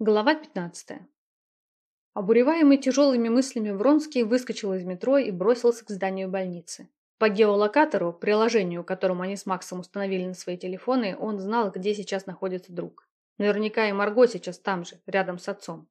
Глава 15. Обуреваемый тяжелыми мыслями Вронский выскочил из метро и бросился к зданию больницы. По геолокатору, приложению, которому они с Максом установили на свои телефоны, он знал, где сейчас находится друг. Наверняка и Марго сейчас там же, рядом с отцом.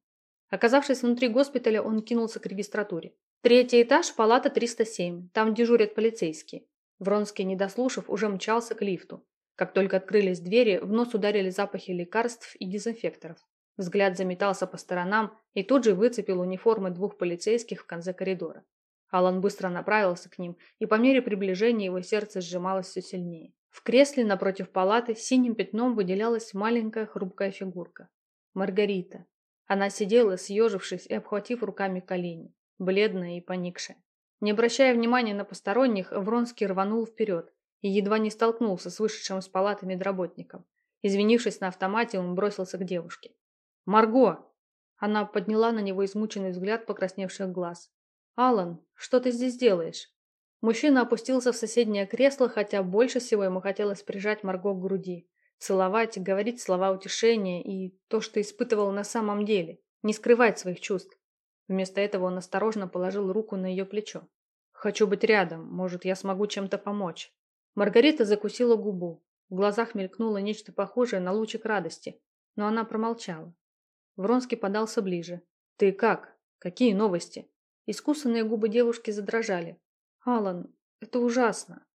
Оказавшись внутри госпиталя, он кинулся к регистратуре. Третий этаж, палата 307, там дежурят полицейские. Вронский, не дослушав, уже мчался к лифту. Как только открылись двери, в нос ударили запахи лекарств и дезинфекторов. Взгляд заметался по сторонам и тут же выцепил униформы двух полицейских в конце коридора. Алан быстро направился к ним, и по мере приближения его сердце сжималось все сильнее. В кресле напротив палаты синим пятном выделялась маленькая хрупкая фигурка. Маргарита. Она сидела, съежившись и обхватив руками колени, бледная и поникшая. Не обращая внимания на посторонних, Вронский рванул вперед и едва не столкнулся с вышедшим из палаты медработником. Извинившись на автомате, он бросился к девушке. «Марго!» Она подняла на него измученный взгляд покрасневших глаз. «Алан, что ты здесь делаешь?» Мужчина опустился в соседнее кресло, хотя больше всего ему хотелось прижать Марго к груди. Целовать, говорить слова утешения и то, что испытывал на самом деле. Не скрывать своих чувств. Вместо этого он осторожно положил руку на ее плечо. «Хочу быть рядом. Может, я смогу чем-то помочь». Маргарита закусила губу. В глазах мелькнуло нечто похожее на лучик радости, но она промолчала. Вронский подался ближе. «Ты как? Какие новости?» Искусанные губы девушки задрожали. «Алан, это ужасно».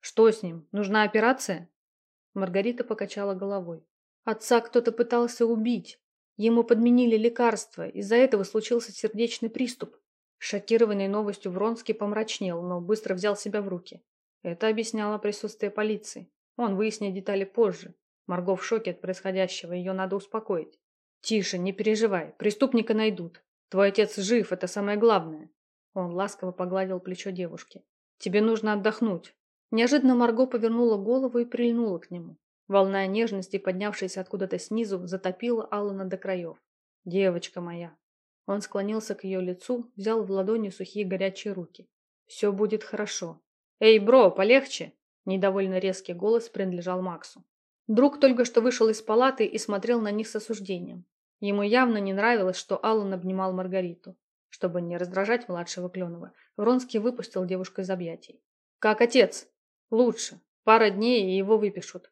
«Что с ним? Нужна операция?» Маргарита покачала головой. «Отца кто-то пытался убить. Ему подменили лекарства. Из-за этого случился сердечный приступ». Шокированный новостью Вронский помрачнел, но быстро взял себя в руки. Это объясняло присутствие полиции. Он выяснит детали позже. Марго в шоке от происходящего, ее надо успокоить. «Тише, не переживай, преступника найдут. Твой отец жив, это самое главное». Он ласково погладил плечо девушки. «Тебе нужно отдохнуть». Неожиданно Марго повернула голову и прильнула к нему. Волна нежности, поднявшаяся откуда-то снизу, затопила Аллана до краев. «Девочка моя!» Он склонился к ее лицу, взял в ладони сухие горячие руки. «Все будет хорошо». «Эй, бро, полегче!» Недовольно резкий голос принадлежал Максу. Друг только что вышел из палаты и смотрел на них с осуждением. Ему явно не нравилось, что Аллан обнимал Маргариту. Чтобы не раздражать младшего Кленова, Вронский выпустил девушку из объятий. «Как отец?» «Лучше. Пара дней, и его выпишут».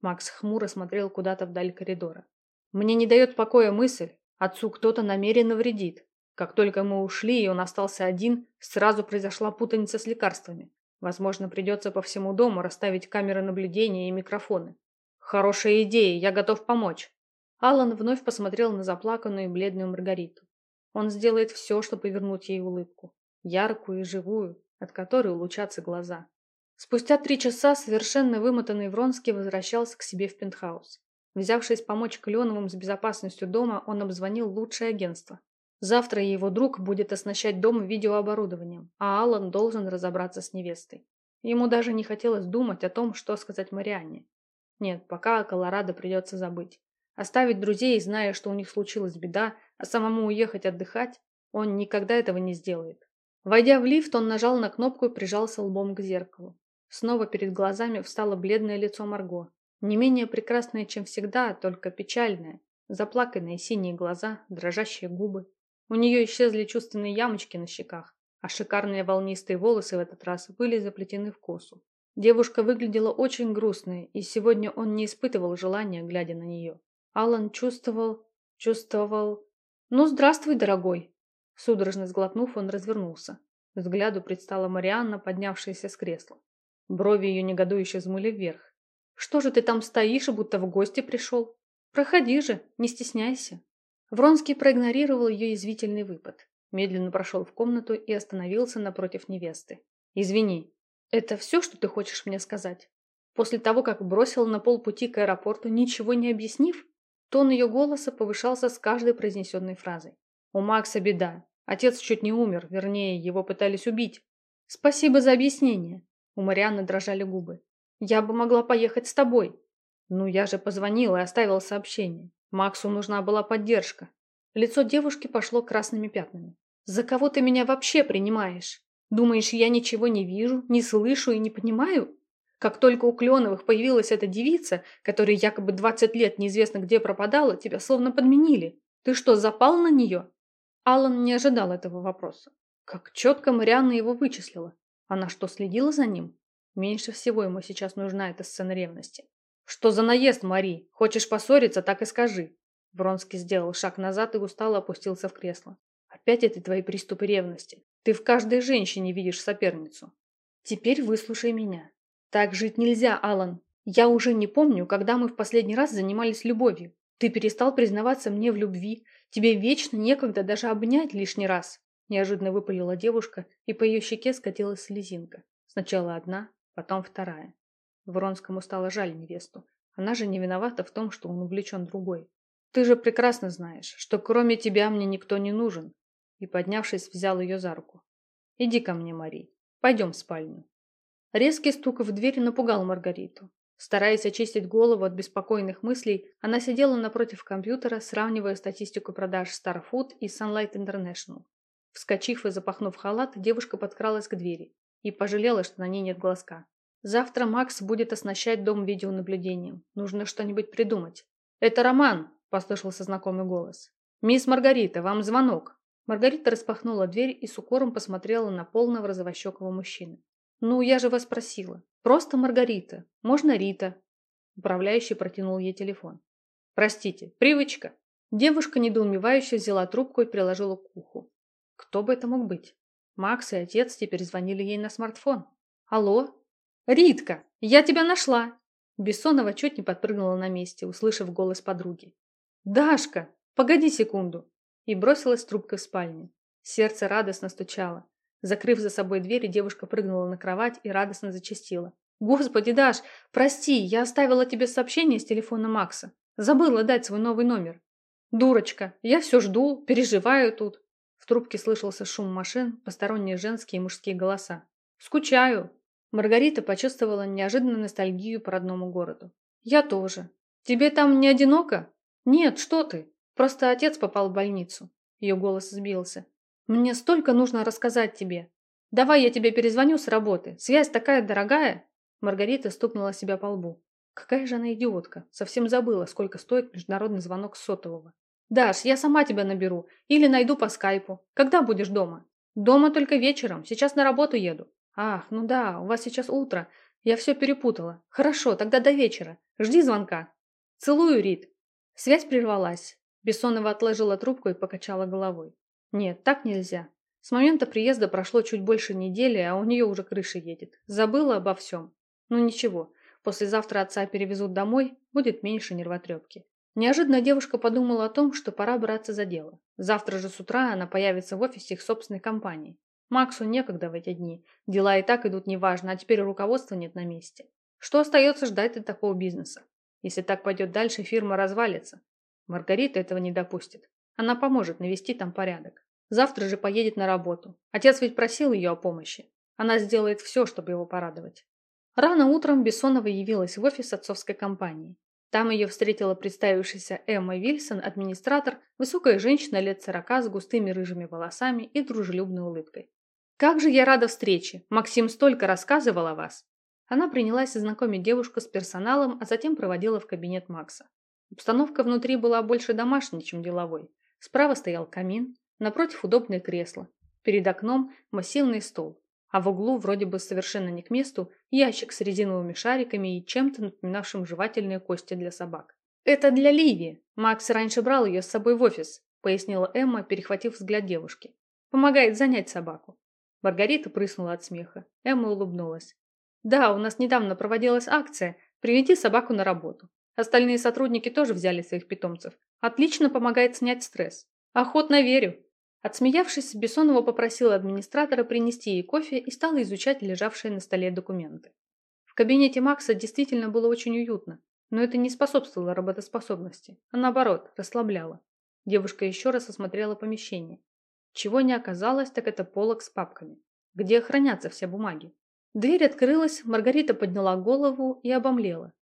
Макс хмуро смотрел куда-то вдаль коридора. «Мне не дает покоя мысль, отцу кто-то намеренно вредит. Как только мы ушли, и он остался один, сразу произошла путаница с лекарствами. Возможно, придется по всему дому расставить камеры наблюдения и микрофоны. Хорошая идея, я готов помочь. Алан вновь посмотрел на заплаканную и бледную Маргариту. Он сделает все, чтобы вернуть ей улыбку. Яркую и живую, от которой улучатся глаза. Спустя три часа совершенно вымотанный Вронский возвращался к себе в пентхаус. Взявшись помочь Кленовым с безопасностью дома, он обзвонил лучшее агентство. Завтра его друг будет оснащать дом видеооборудованием, а Алан должен разобраться с невестой. Ему даже не хотелось думать о том, что сказать Марианне. Нет, пока Колорадо придется забыть. Оставить друзей, зная, что у них случилась беда, а самому уехать отдыхать, он никогда этого не сделает. Войдя в лифт, он нажал на кнопку и прижался лбом к зеркалу. Снова перед глазами встало бледное лицо Марго. Не менее прекрасное, чем всегда, только печальное. Заплаканные синие глаза, дрожащие губы. У нее исчезли чувственные ямочки на щеках, а шикарные волнистые волосы в этот раз были заплетены в косу. Девушка выглядела очень грустной, и сегодня он не испытывал желания, глядя на нее. Алан чувствовал... чувствовал... «Ну, здравствуй, дорогой!» Судорожно сглотнув, он развернулся. Взгляду предстала Марианна, поднявшаяся с кресла. Брови ее негодующе взмыли вверх. «Что же ты там стоишь, будто в гости пришел? Проходи же, не стесняйся!» Вронский проигнорировал ее язвительный выпад. Медленно прошел в комнату и остановился напротив невесты. «Извини, это все, что ты хочешь мне сказать?» После того, как бросил на полпути к аэропорту, ничего не объяснив, Тон ее голоса повышался с каждой произнесенной фразой. «У Макса беда. Отец чуть не умер, вернее, его пытались убить. Спасибо за объяснение». У Марианны дрожали губы. «Я бы могла поехать с тобой». «Ну, я же позвонила и оставила сообщение. Максу нужна была поддержка». Лицо девушки пошло красными пятнами. «За кого ты меня вообще принимаешь? Думаешь, я ничего не вижу, не слышу и не понимаю?» Как только у Кленовых появилась эта девица, которая якобы 20 лет неизвестно где пропадала, тебя словно подменили. Ты что, запал на нее?» Алан не ожидал этого вопроса. Как четко Марианна его вычислила. Она что, следила за ним? Меньше всего ему сейчас нужна эта сцена ревности. «Что за наезд, Мари? Хочешь поссориться, так и скажи». Бронский сделал шаг назад и устало опустился в кресло. «Опять это твои приступы ревности. Ты в каждой женщине видишь соперницу. Теперь выслушай меня. Так жить нельзя, Алан. Я уже не помню, когда мы в последний раз занимались любовью. Ты перестал признаваться мне в любви. Тебе вечно некогда даже обнять лишний раз. Неожиданно выпалила девушка, и по ее щеке скатилась слезинка. Сначала одна, потом вторая. Вронскому стало жаль невесту. Она же не виновата в том, что он увлечен другой. Ты же прекрасно знаешь, что кроме тебя мне никто не нужен. И, поднявшись, взял ее за руку. Иди ко мне, Мари. Пойдем в спальню. Резкий стук в дверь напугал Маргариту. Стараясь очистить голову от беспокойных мыслей, она сидела напротив компьютера, сравнивая статистику продаж Starfood и Sunlight International. Вскочив и запахнув халат, девушка подкралась к двери и пожалела, что на ней нет глазка. Завтра Макс будет оснащать дом видеонаблюдением. Нужно что-нибудь придумать. «Это Роман!» – послышался знакомый голос. «Мисс Маргарита, вам звонок!» Маргарита распахнула дверь и с укором посмотрела на полного розовощекого мужчину. «Ну, я же вас просила. Просто Маргарита. Можно Рита?» Управляющий протянул ей телефон. «Простите, привычка». Девушка недоумевающе взяла трубку и приложила к уху. Кто бы это мог быть? Макс и отец теперь звонили ей на смартфон. «Алло? Ритка, я тебя нашла!» Бессонова чуть не подпрыгнула на месте, услышав голос подруги. «Дашка, погоди секунду!» И бросилась трубкой в спальню. Сердце радостно стучало. Закрыв за собой дверь, девушка прыгнула на кровать и радостно зачастила. «Господи, Даш, прости, я оставила тебе сообщение с телефона Макса. Забыла дать свой новый номер». «Дурочка, я все жду, переживаю тут». В трубке слышался шум машин, посторонние женские и мужские голоса. «Скучаю». Маргарита почувствовала неожиданную ностальгию по родному городу. «Я тоже. Тебе там не одиноко?» «Нет, что ты. Просто отец попал в больницу». Ее голос сбился. Мне столько нужно рассказать тебе. Давай я тебе перезвоню с работы. Связь такая дорогая. Маргарита стукнула себя по лбу. Какая же она идиотка. Совсем забыла, сколько стоит международный звонок сотового. Даш, я сама тебя наберу. Или найду по скайпу. Когда будешь дома? Дома только вечером. Сейчас на работу еду. Ах, ну да, у вас сейчас утро. Я все перепутала. Хорошо, тогда до вечера. Жди звонка. Целую, Рит. Связь прервалась. Бессонова отложила трубку и покачала головой. Нет, так нельзя. С момента приезда прошло чуть больше недели, а у нее уже крыша едет. Забыла обо всем. Ну ничего, послезавтра отца перевезут домой, будет меньше нервотрепки. Неожиданно девушка подумала о том, что пора браться за дело. Завтра же с утра она появится в офисе их собственной компании. Максу некогда в эти дни. Дела и так идут неважно, а теперь руководства нет на месте. Что остается ждать от такого бизнеса? Если так пойдет дальше, фирма развалится. Маргарита этого не допустит. Она поможет навести там порядок. Завтра же поедет на работу. Отец ведь просил ее о помощи. Она сделает все, чтобы его порадовать. Рано утром Бессонова явилась в офис отцовской компании. Там ее встретила представившаяся Эмма Вильсон, администратор, высокая женщина лет сорока с густыми рыжими волосами и дружелюбной улыбкой. «Как же я рада встрече! Максим столько рассказывал о вас!» Она принялась знакомить девушку с персоналом, а затем проводила в кабинет Макса. Обстановка внутри была больше домашней, чем деловой. Справа стоял камин, напротив удобное кресло, перед окном массивный стол, а в углу, вроде бы совершенно не к месту, ящик с резиновыми шариками и чем-то напоминавшим жевательные кости для собак. «Это для Ливи. Макс раньше брал ее с собой в офис», пояснила Эмма, перехватив взгляд девушки. «Помогает занять собаку». Маргарита прыснула от смеха. Эмма улыбнулась. «Да, у нас недавно проводилась акция «Приведи собаку на работу». Остальные сотрудники тоже взяли своих питомцев. Отлично помогает снять стресс. Охотно верю. Отсмеявшись, Бессонова попросила администратора принести ей кофе и стала изучать лежавшие на столе документы. В кабинете Макса действительно было очень уютно, но это не способствовало работоспособности, а наоборот, расслабляло. Девушка еще раз осмотрела помещение. Чего не оказалось, так это полок с папками, где хранятся все бумаги. Дверь открылась, Маргарита подняла голову и обомлела.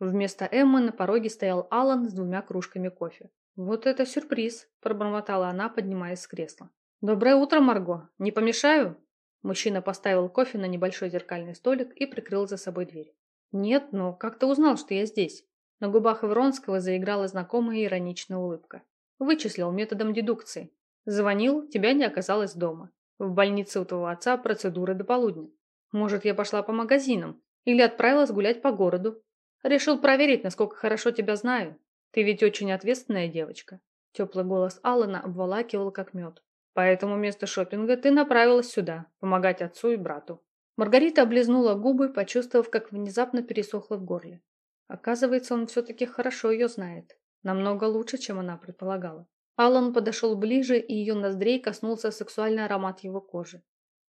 Вместо Эммы на пороге стоял Алан с двумя кружками кофе. «Вот это сюрприз!» – пробормотала она, поднимаясь с кресла. «Доброе утро, Марго! Не помешаю?» Мужчина поставил кофе на небольшой зеркальный столик и прикрыл за собой дверь. «Нет, но как ты узнал, что я здесь?» На губах Вронского заиграла знакомая ироничная улыбка. Вычислил методом дедукции. Звонил, тебя не оказалось дома. В больнице у твоего отца процедуры до полудня. Может, я пошла по магазинам или отправилась гулять по городу. Решил проверить, насколько хорошо тебя знаю. Ты ведь очень ответственная девочка. Теплый голос Аллана обволакивал как мед. Поэтому вместо шопинга ты направилась сюда, помогать отцу и брату. Маргарита облизнула губы, почувствовав, как внезапно пересохло в горле. Оказывается, он все-таки хорошо ее знает. Намного лучше, чем она предполагала. Аллан подошел ближе, и ее ноздрей коснулся сексуальный аромат его кожи.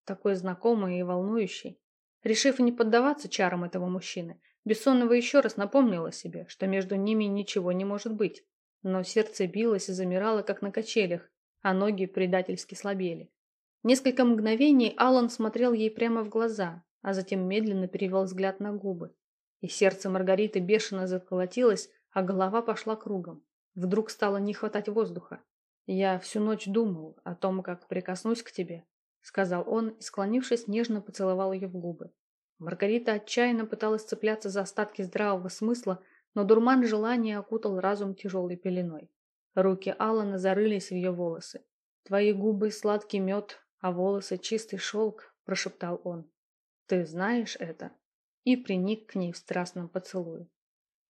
Такой знакомый и волнующий. Решив не поддаваться чарам этого мужчины, Бессонова еще раз напомнила себе, что между ними ничего не может быть. Но сердце билось и замирало, как на качелях, а ноги предательски слабели. Несколько мгновений Алан смотрел ей прямо в глаза, а затем медленно перевел взгляд на губы. И сердце Маргариты бешено заколотилось, а голова пошла кругом. Вдруг стало не хватать воздуха. «Я всю ночь думал о том, как прикоснусь к тебе», — сказал он и, склонившись, нежно поцеловал ее в губы. Маргарита отчаянно пыталась цепляться за остатки здравого смысла, но дурман желания окутал разум тяжелой пеленой. Руки Алана зарылись в ее волосы. «Твои губы — сладкий мед, а волосы — чистый шелк», — прошептал он. «Ты знаешь это?» И приник к ней в страстном поцелуе.